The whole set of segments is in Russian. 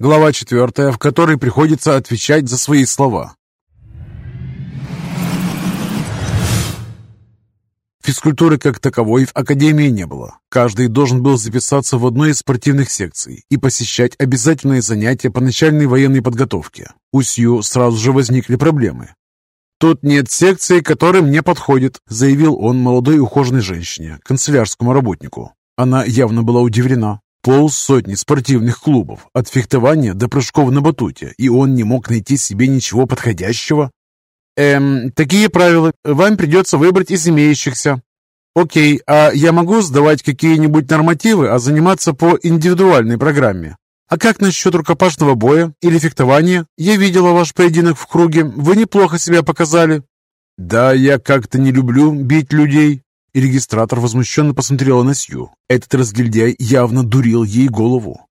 Глава четвертая, в которой приходится отвечать за свои слова. Физкультуры как таковой в академии не было. Каждый должен был записаться в одной из спортивных секций и посещать обязательные занятия по начальной военной подготовке. У Сью сразу же возникли проблемы. «Тут нет секции, которая мне подходит», заявил он молодой ухоженной женщине, канцелярскому работнику. Она явно была удивлена. Полсотни спортивных клубов, от фехтования до прыжков на батуте, и он не мог найти себе ничего подходящего. Эм, такие правила. Вам придется выбрать из имеющихся. Окей, а я могу сдавать какие-нибудь нормативы, а заниматься по индивидуальной программе? А как насчет рукопашного боя или фехтования? Я видела ваш поединок в круге. Вы неплохо себя показали. Да, я как-то не люблю бить людей. И регистратор возмущенно посмотрела на Сью. Этот разгильдяй явно дурил ей голову.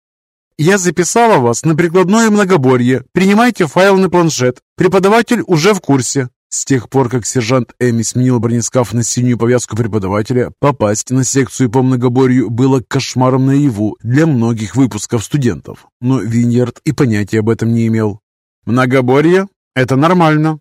«Я записала вас на прикладное многоборье. Принимайте файл на планшет. Преподаватель уже в курсе». С тех пор, как сержант Эми сменил бронескаф на синюю повязку преподавателя, попасть на секцию по многоборью было кошмаром наяву для многих выпусков студентов. Но Виньярд и понятия об этом не имел. «Многоборье? Это нормально».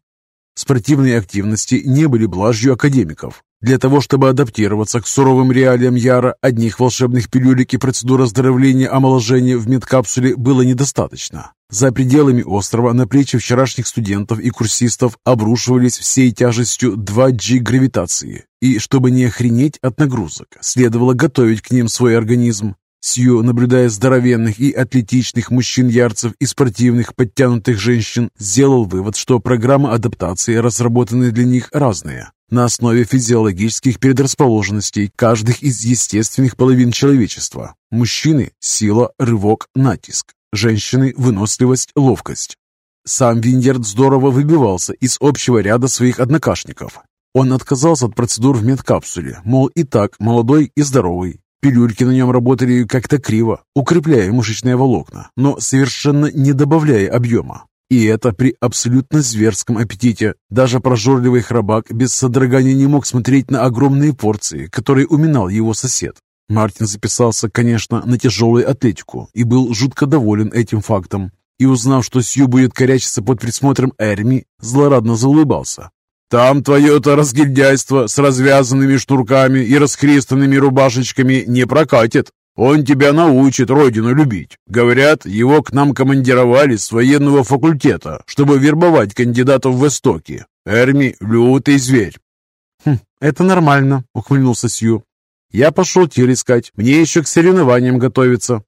Спортивные активности не были блажью академиков. Для того, чтобы адаптироваться к суровым реалиям Яра, одних волшебных пилюлек и процедур оздоровления омоложения в медкапсуле было недостаточно. За пределами острова на плечи вчерашних студентов и курсистов обрушивались всей тяжестью 2G гравитации. И чтобы не охренеть от нагрузок, следовало готовить к ним свой организм. Сью, наблюдая здоровенных и атлетичных мужчин-ярцев и спортивных подтянутых женщин, сделал вывод, что программы адаптации, разработанные для них, разные на основе физиологических предрасположенностей каждых из естественных половин человечества. Мужчины – сила, рывок, натиск. Женщины – выносливость, ловкость. Сам Виньерд здорово выбивался из общего ряда своих однокашников. Он отказался от процедур в медкапсуле, мол, и так молодой и здоровый. Пилюльки на нем работали как-то криво, укрепляя мышечные волокна, но совершенно не добавляя объема. И это при абсолютно зверском аппетите. Даже прожорливый храбак без содрогания не мог смотреть на огромные порции, которые уминал его сосед. Мартин записался, конечно, на тяжелую атлетику и был жутко доволен этим фактом. И узнав, что Сью будет корячиться под присмотром Эрми, злорадно заулыбался. «Там твое-то разгильдяйство с развязанными шнурками и расхристанными рубашечками не прокатит. Он тебя научит родину любить. Говорят, его к нам командировали с военного факультета, чтобы вербовать кандидатов в Востоке. Эрми – лютый зверь». «Хм, это нормально», – ухмыльнулся Сью. «Я пошел тир искать. Мне еще к соревнованиям готовиться».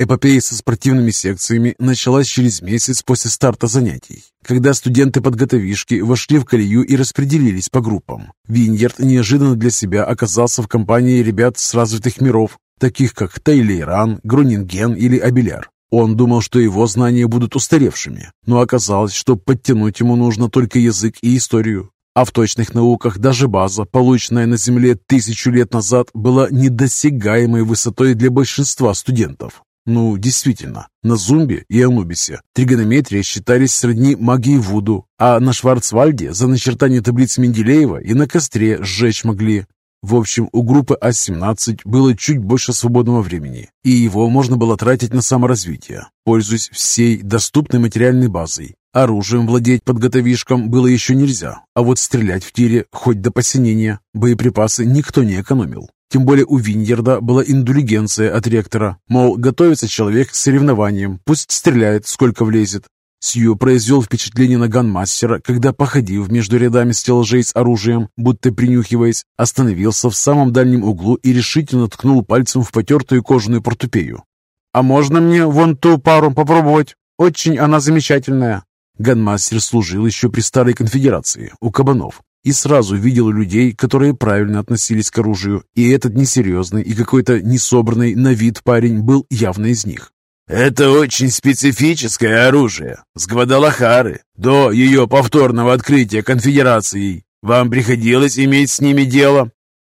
Эпопея со спортивными секциями началась через месяц после старта занятий, когда студенты-подготовишки вошли в колею и распределились по группам. Виньерд неожиданно для себя оказался в компании ребят с развитых миров, таких как Тейлейран, Грунинген или Абеляр. Он думал, что его знания будут устаревшими, но оказалось, что подтянуть ему нужно только язык и историю. А в точных науках даже база, полученная на Земле тысячу лет назад, была недосягаемой высотой для большинства студентов. Ну, действительно, на Зумбе и Анубисе тригонометрия считались сродни магии Вуду, а на Шварцвальде за начертание таблиц Менделеева и на костре сжечь могли. В общем, у группы А-17 было чуть больше свободного времени, и его можно было тратить на саморазвитие, пользуясь всей доступной материальной базой. Оружием владеть подготовишком было еще нельзя, а вот стрелять в тире хоть до посинения. Боеприпасы никто не экономил. Тем более у Виньерда была индулигенция от ректора, мол, готовится человек к соревнованиям, пусть стреляет, сколько влезет. Сью произвел впечатление на ганмастера, когда, походив между рядами стеллажей с оружием, будто принюхиваясь, остановился в самом дальнем углу и решительно ткнул пальцем в потертую кожаную портупею. «А можно мне вон ту пару попробовать? Очень она замечательная!» Ганмастер служил еще при Старой Конфедерации, у кабанов, и сразу видел людей, которые правильно относились к оружию, и этот несерьезный и какой-то несобранный на вид парень был явно из них. Это очень специфическое оружие. С Гвадалахары, до ее повторного открытия конфедерацией. Вам приходилось иметь с ними дело?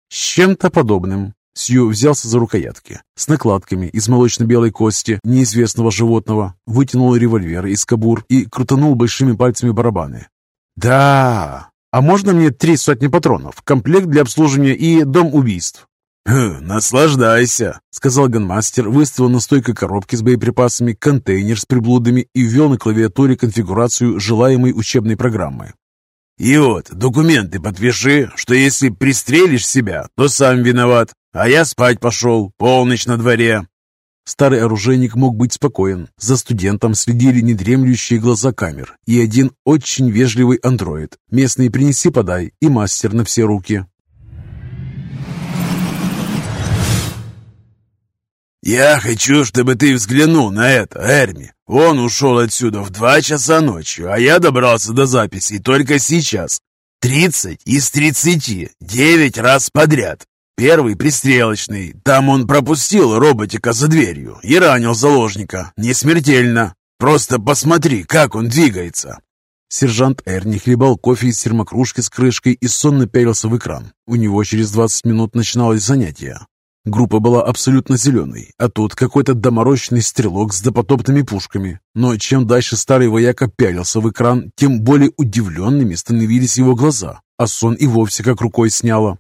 С чем-то подобным. Сью взялся за рукоятки. С накладками из молочно-белой кости неизвестного животного вытянул револьвер из кобур и крутанул большими пальцами барабаны. «Да! А можно мне три сотни патронов, комплект для обслуживания и дом убийств?» «Хм, «Наслаждайся», — сказал ганмастер, выставил на стойку коробки с боеприпасами, контейнер с приблудами и ввел на клавиатуре конфигурацию желаемой учебной программы. «И вот, документы подпиши, что если пристрелишь себя, то сам виноват, а я спать пошел, полночь на дворе». Старый оружейник мог быть спокоен. За студентом следили недремлющие глаза камер и один очень вежливый андроид. Местный принеси подай и мастер на все руки. «Я хочу, чтобы ты взглянул на это, Эрми. Он ушел отсюда в два часа ночью, а я добрался до записей только сейчас. Тридцать из тридцати, девять раз подряд. Первый пристрелочный. Там он пропустил роботика за дверью и ранил заложника. Не смертельно. Просто посмотри, как он двигается. Сержант Эрни хлебал кофе из термокружки с крышкой и сонно пялился в экран. У него через 20 минут начиналось занятие. Группа была абсолютно зеленой, а тут какой-то доморощенный стрелок с допотопными пушками. Но чем дальше старый вояка пялился в экран, тем более удивленными становились его глаза, а сон и вовсе как рукой сняло.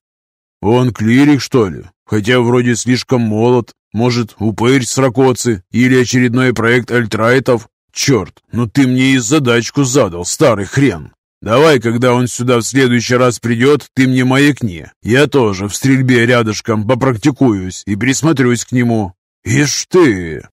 «Он клирик, что ли? Хотя вроде слишком молод. Может, упырь с ракоцы или очередной проект альтрайтов? Черт, ну ты мне и задачку задал, старый хрен!» Давай, когда он сюда в следующий раз придет, ты мне маякни. Я тоже в стрельбе рядышком попрактикуюсь и присмотрюсь к нему. Ишь ты!»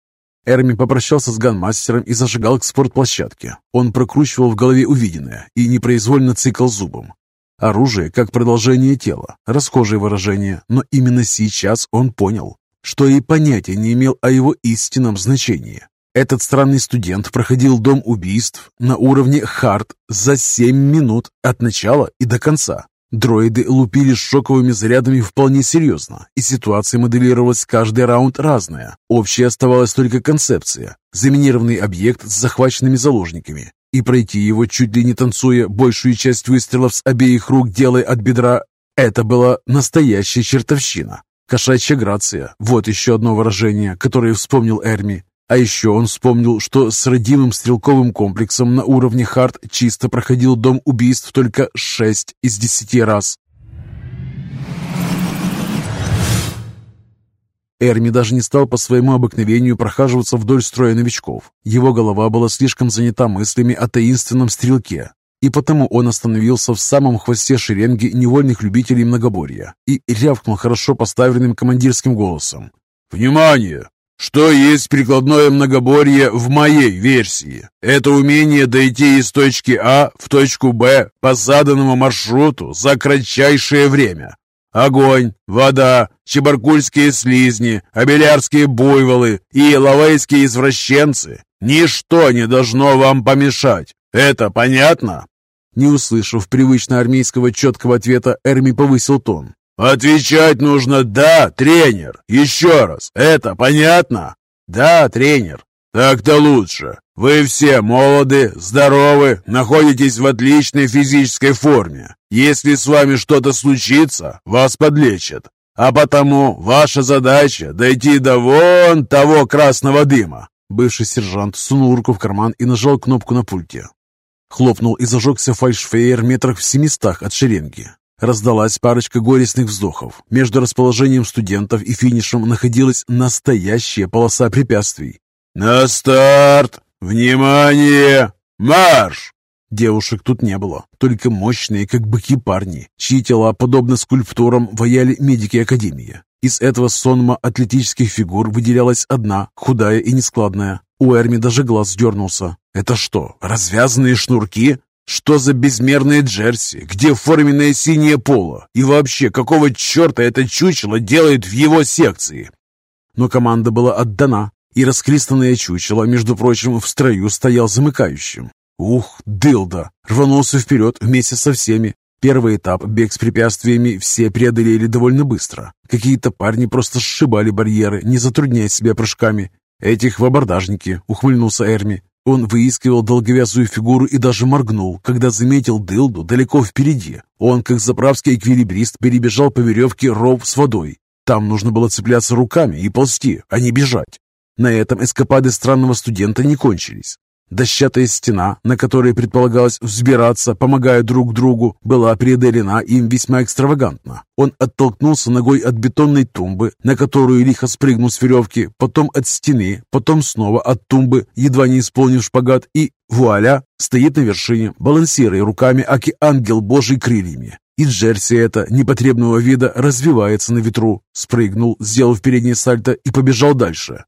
Эрми попрощался с ганмастером и зажигал к спортплощадке. Он прокручивал в голове увиденное и непроизвольно цикл зубом. Оружие как продолжение тела, расхожее выражение, но именно сейчас он понял, что и понятия не имел о его истинном значении. Этот странный студент проходил дом убийств на уровне хард за 7 минут от начала и до конца. Дроиды лупили шоковыми зарядами вполне серьезно, и ситуация моделировалась каждый раунд разная. Общей оставалась только концепция – заминированный объект с захваченными заложниками. И пройти его, чуть ли не танцуя, большую часть выстрелов с обеих рук делая от бедра – это была настоящая чертовщина. Кошачья грация – вот еще одно выражение, которое вспомнил Эрми. А еще он вспомнил, что с родимым стрелковым комплексом на уровне хард чисто проходил дом убийств только 6 из 10 раз. Эрми даже не стал по своему обыкновению прохаживаться вдоль строя новичков. Его голова была слишком занята мыслями о таинственном стрелке, и потому он остановился в самом хвосте шеренги невольных любителей многоборья и рявкнул хорошо поставленным командирским голосом. «Внимание! Что есть прикладное многоборье в моей версии? Это умение дойти из точки А в точку Б по заданному маршруту за кратчайшее время. Огонь, вода, чебаркульские слизни, абелярские буйволы и лавейские извращенцы – ничто не должно вам помешать. Это понятно?» Не услышав привычно армейского четкого ответа, Эрми повысил тон. «Отвечать нужно «да, тренер». Еще раз. Это понятно?» «Да, тренер». «Так-то лучше. Вы все молоды, здоровы, находитесь в отличной физической форме. Если с вами что-то случится, вас подлечат. А потому ваша задача дойти до вон того красного дыма». Бывший сержант сунул руку в карман и нажал кнопку на пульте. Хлопнул и зажегся фальшфейер метрах в семистах от шеренги. Раздалась парочка горестных вздохов. Между расположением студентов и финишем находилась настоящая полоса препятствий. «На старт! Внимание! Марш!» Девушек тут не было, только мощные, как быки парни, чьи тела, подобно скульптурам, ваяли медики Академии. Из этого сонма атлетических фигур выделялась одна, худая и нескладная. У Эрми даже глаз дернулся. «Это что, развязанные шнурки?» Что за безмерные джерси? Где форменное синее поло? И вообще, какого черта это чучело делает в его секции? Но команда была отдана, и расхристанное чучело, между прочим, в строю стоял замыкающим. Ух, дылда! Рванулся вперед вместе со всеми. Первый этап, бег с препятствиями, все преодолели довольно быстро. Какие-то парни просто сшибали барьеры, не затрудняя себя прыжками. «Этих в абордажнике», — ухмыльнулся Эрми. Он выискивал долговязую фигуру и даже моргнул, когда заметил дылду далеко впереди. Он, как заправский эквилибрист, перебежал по веревке ров с водой. Там нужно было цепляться руками и ползти, а не бежать. На этом эскапады странного студента не кончились. Дощатая стена, на которой предполагалось взбираться, помогая друг другу, была преодолена им весьма экстравагантно. Он оттолкнулся ногой от бетонной тумбы, на которую лихо спрыгнул с веревки, потом от стены, потом снова от тумбы, едва не исполнив шпагат, и, вуаля, стоит на вершине, балансируя руками, аки ангел божий крыльями. И джерси это непотребного вида развивается на ветру. Спрыгнул, сделав переднее сальто и побежал дальше.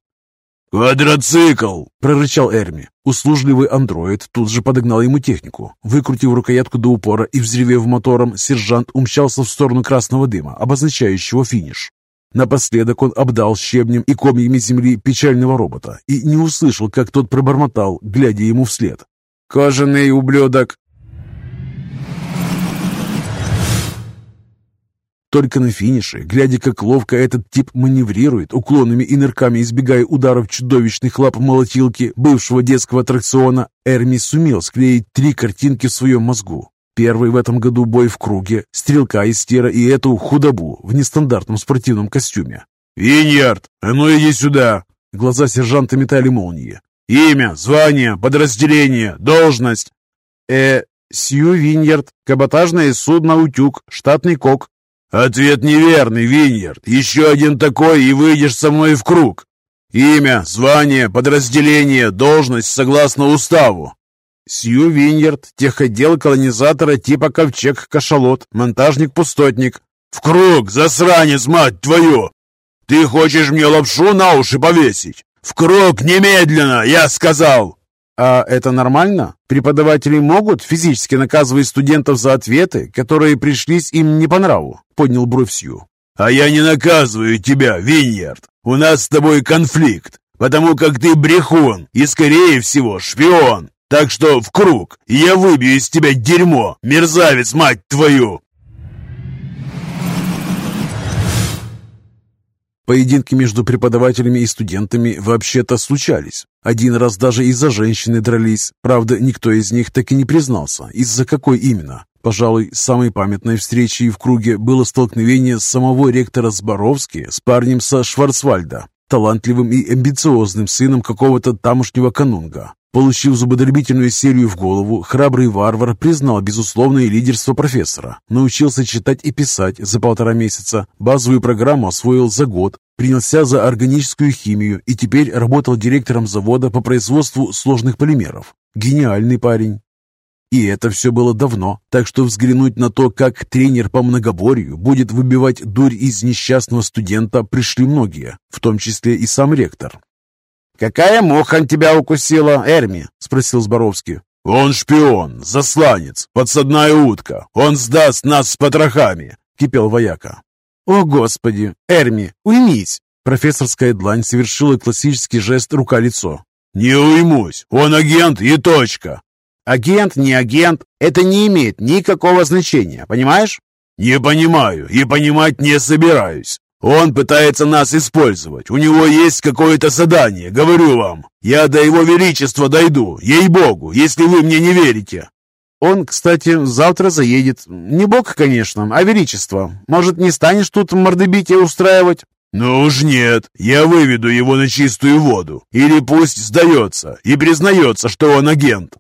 «Квадроцикл!» – прорычал Эрми. Услужливый андроид тут же подогнал ему технику. Выкрутив рукоятку до упора и взревев мотором, сержант умчался в сторону красного дыма, обозначающего финиш. Напоследок он обдал щебнем и комьями земли печального робота и не услышал, как тот пробормотал, глядя ему вслед. «Кожаный ублюдок! Только на финише, глядя, как ловко этот тип маневрирует, уклонами и нырками избегая ударов чудовищных лап молотилки бывшего детского аттракциона, Эрми сумел склеить три картинки в своем мозгу. Первый в этом году бой в круге, стрелка из тира и эту худобу в нестандартном спортивном костюме. «Виньярд, а ну иди сюда!» Глаза сержанта метали молнии. «Имя, звание, подразделение, должность!» «Э, Сью Виньярд, каботажное судно «Утюг», штатный кок, «Ответ неверный, Виньерд. Еще один такой, и выйдешь со мной в круг. Имя, звание, подразделение, должность согласно уставу». «Сью Виньерд, техотдел колонизатора типа Ковчег-Кашалот, монтажник-пустотник». «В круг, засранец, мать твою! Ты хочешь мне лапшу на уши повесить? В круг немедленно, я сказал!» А это нормально? Преподаватели могут физически наказывать студентов за ответы, которые пришлись им не по нраву? Поднял бровь. А я не наказываю тебя, Виньярд. У нас с тобой конфликт, потому как ты брехун и, скорее всего, шпион. Так что в круг, я выбью из тебя дерьмо, мерзавец, мать твою!» Поединки между преподавателями и студентами вообще-то случались. Один раз даже из-за женщины дрались. Правда, никто из них так и не признался, из-за какой именно. Пожалуй, самой памятной встречей в круге было столкновение самого ректора Зборовски с парнем со Шварцвальда, талантливым и амбициозным сыном какого-то тамошнего канунга. Получив зубодробительную серию в голову, храбрый варвар признал безусловное лидерство профессора, научился читать и писать за полтора месяца, базовую программу освоил за год, принялся за органическую химию и теперь работал директором завода по производству сложных полимеров. Гениальный парень. И это все было давно, так что взглянуть на то, как тренер по многоборью будет выбивать дурь из несчастного студента, пришли многие, в том числе и сам ректор. «Какая муха тебя укусила, Эрми?» — спросил Зборовский. «Он шпион, засланец, подсадная утка. Он сдаст нас с потрохами!» — кипел вояка. «О, Господи! Эрми, уймись!» Профессорская длань совершила классический жест рука-лицо. «Не уймусь! Он агент и точка!» «Агент, не агент, это не имеет никакого значения, понимаешь?» «Не понимаю и понимать не собираюсь. Он пытается нас использовать. У него есть какое-то задание, говорю вам. Я до его величества дойду, ей-богу, если вы мне не верите. Он, кстати, завтра заедет. Не бог, конечно, а величество. Может, не станешь тут мордобитие устраивать? «Ну уж нет, я выведу его на чистую воду. Или пусть сдается и признается, что он агент.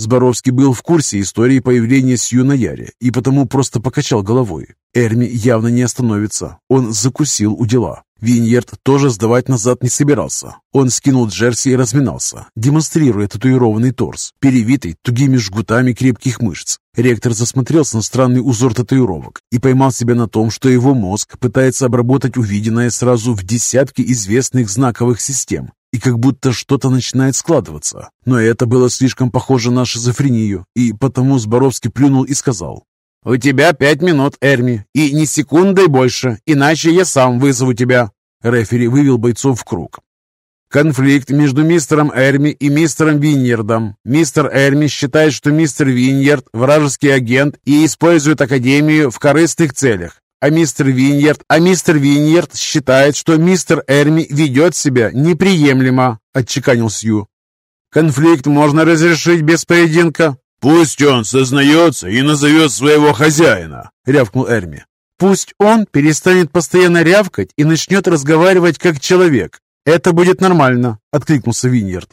Зборовский был в курсе истории появления Сью на Яре и потому просто покачал головой. Эрми явно не остановится. Он закусил у дела. Виньерд тоже сдавать назад не собирался. Он скинул джерси и разминался, демонстрируя татуированный торс, перевитый тугими жгутами крепких мышц. Ректор засмотрелся на странный узор татуировок и поймал себя на том, что его мозг пытается обработать увиденное сразу в десятки известных знаковых систем, и как будто что-то начинает складываться. Но это было слишком похоже на шизофрению, и потому Зборовский плюнул и сказал, «У тебя пять минут, Эрми, и ни секундой больше, иначе я сам вызову тебя». Рефери вывел бойцов в круг. Конфликт между мистером Эрми и мистером Виньердом. Мистер Эрми считает, что мистер Виньерд – вражеский агент и использует Академию в корыстных целях. А мистер Виньерд, а мистер Виньерд считает, что мистер Эрми ведет себя неприемлемо, отчеканил Сью. Конфликт можно разрешить без поединка. Пусть он сознается и назовет своего хозяина, рявкнул Эрми. Пусть он перестанет постоянно рявкать и начнет разговаривать как человек. Это будет нормально, откликнулся Виньерд.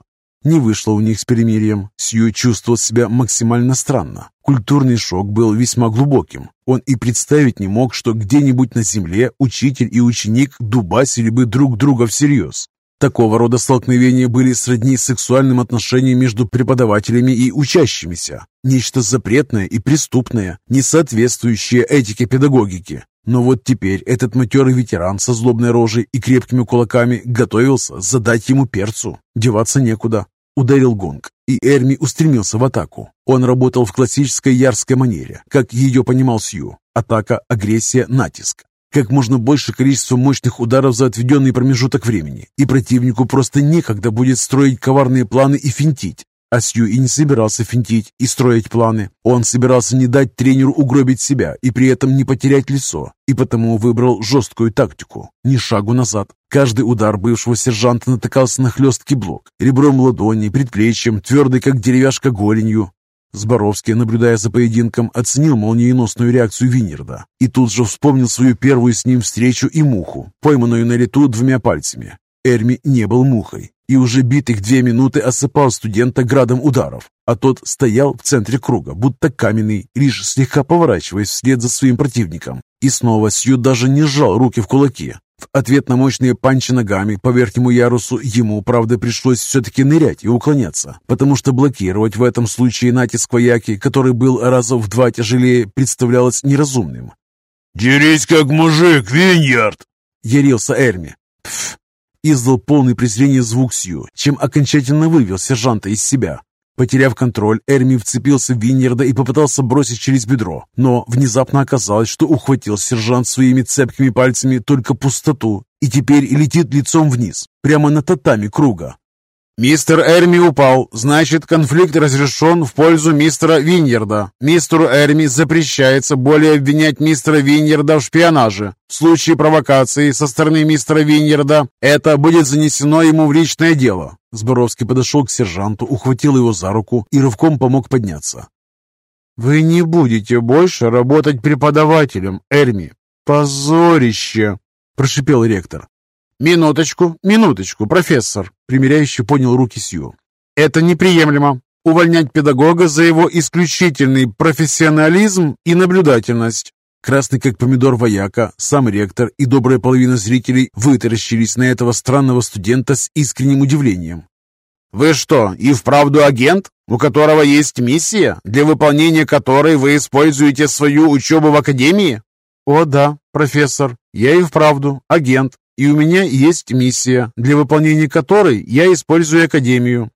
Не вышло у них с перемирием. Сью чувствовал себя максимально странно. Культурный шок был весьма глубоким. Он и представить не мог, что где-нибудь на земле учитель и ученик дубасили бы друг друга всерьез. Такого рода столкновения были сродни сексуальным отношениям между преподавателями и учащимися. Нечто запретное и преступное, не соответствующее этике педагогики. Но вот теперь этот матерый ветеран со злобной рожей и крепкими кулаками готовился задать ему перцу. Деваться некуда. Ударил гонг, и Эрми устремился в атаку. Он работал в классической ярской манере, как ее понимал Сью. Атака, агрессия, натиск. Как можно больше количество мощных ударов за отведенный промежуток времени, и противнику просто некогда будет строить коварные планы и финтить. А Сью и не собирался финтить и строить планы. Он собирался не дать тренеру угробить себя и при этом не потерять лицо, и потому выбрал жесткую тактику. Ни шагу назад. Каждый удар бывшего сержанта натыкался на хлесткий блок, ребром ладони, предплечьем, твердый как деревяшка голенью. Зборовский, наблюдая за поединком, оценил молниеносную реакцию Винерда и тут же вспомнил свою первую с ним встречу и муху, пойманную на лету двумя пальцами. Эрми не был мухой и уже битых две минуты осыпал студента градом ударов, а тот стоял в центре круга, будто каменный, лишь слегка поворачиваясь вслед за своим противником. И снова Сью даже не сжал руки в кулаки. В ответ на мощные панчи ногами по верхнему ярусу ему, правда, пришлось все-таки нырять и уклоняться, потому что блокировать в этом случае натиск вояки, который был раза в два тяжелее, представлялось неразумным. «Дерись как мужик, Виньярд!» — ярился Эрми. Пф, издал полный презрения звук Сью, чем окончательно вывел сержанта из себя. Потеряв контроль, Эрми вцепился в Виньерда и попытался бросить через бедро, но внезапно оказалось, что ухватил сержант своими цепкими пальцами только пустоту и теперь летит лицом вниз, прямо на татами круга. «Мистер Эрми упал, значит, конфликт разрешен в пользу мистера Виньерда. Мистеру Эрми запрещается более обвинять мистера Виньерда в шпионаже. В случае провокации со стороны мистера Виньерда это будет занесено ему в личное дело». Зборовский подошел к сержанту, ухватил его за руку и рывком помог подняться. «Вы не будете больше работать преподавателем, Эрми. Позорище!» – прошипел ректор. «Минуточку, минуточку, профессор!» Примеряющий понял руки Сью. «Это неприемлемо. Увольнять педагога за его исключительный профессионализм и наблюдательность». Красный как помидор вояка, сам ректор и добрая половина зрителей вытаращились на этого странного студента с искренним удивлением. «Вы что, и вправду агент, у которого есть миссия, для выполнения которой вы используете свою учебу в академии?» «О да, профессор, я и вправду агент, и у меня есть миссия, для выполнения которой я использую Академию.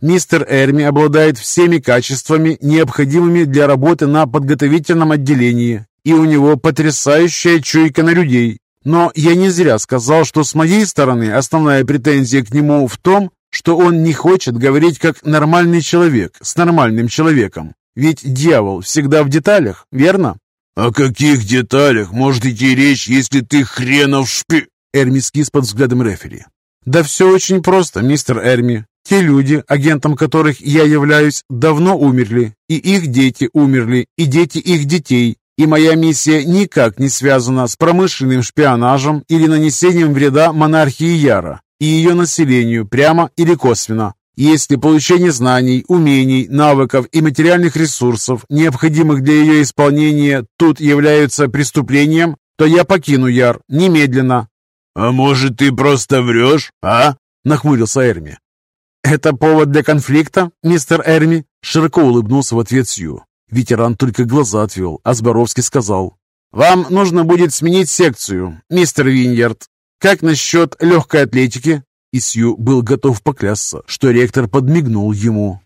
Мистер Эрми обладает всеми качествами, необходимыми для работы на подготовительном отделении, и у него потрясающая чуйка на людей. Но я не зря сказал, что с моей стороны основная претензия к нему в том, что он не хочет говорить как нормальный человек с нормальным человеком. Ведь дьявол всегда в деталях, верно? «О каких деталях может идти речь, если ты хренов шпи...» Эрми скис под взглядом рефери. «Да все очень просто, мистер Эрми. Те люди, агентом которых я являюсь, давно умерли, и их дети умерли, и дети их детей, и моя миссия никак не связана с промышленным шпионажем или нанесением вреда монархии Яра и ее населению прямо или косвенно. Если получение знаний, умений, навыков и материальных ресурсов, необходимых для ее исполнения, тут являются преступлением, то я покину Яр немедленно, «А может, ты просто врешь, а?» — нахмурился Эрми. «Это повод для конфликта, мистер Эрми?» — широко улыбнулся в ответ Сью. Ветеран только глаза отвел, а Зборовский сказал. «Вам нужно будет сменить секцию, мистер Виньярд. Как насчет легкой атлетики?» И Сью был готов поклясться, что ректор подмигнул ему.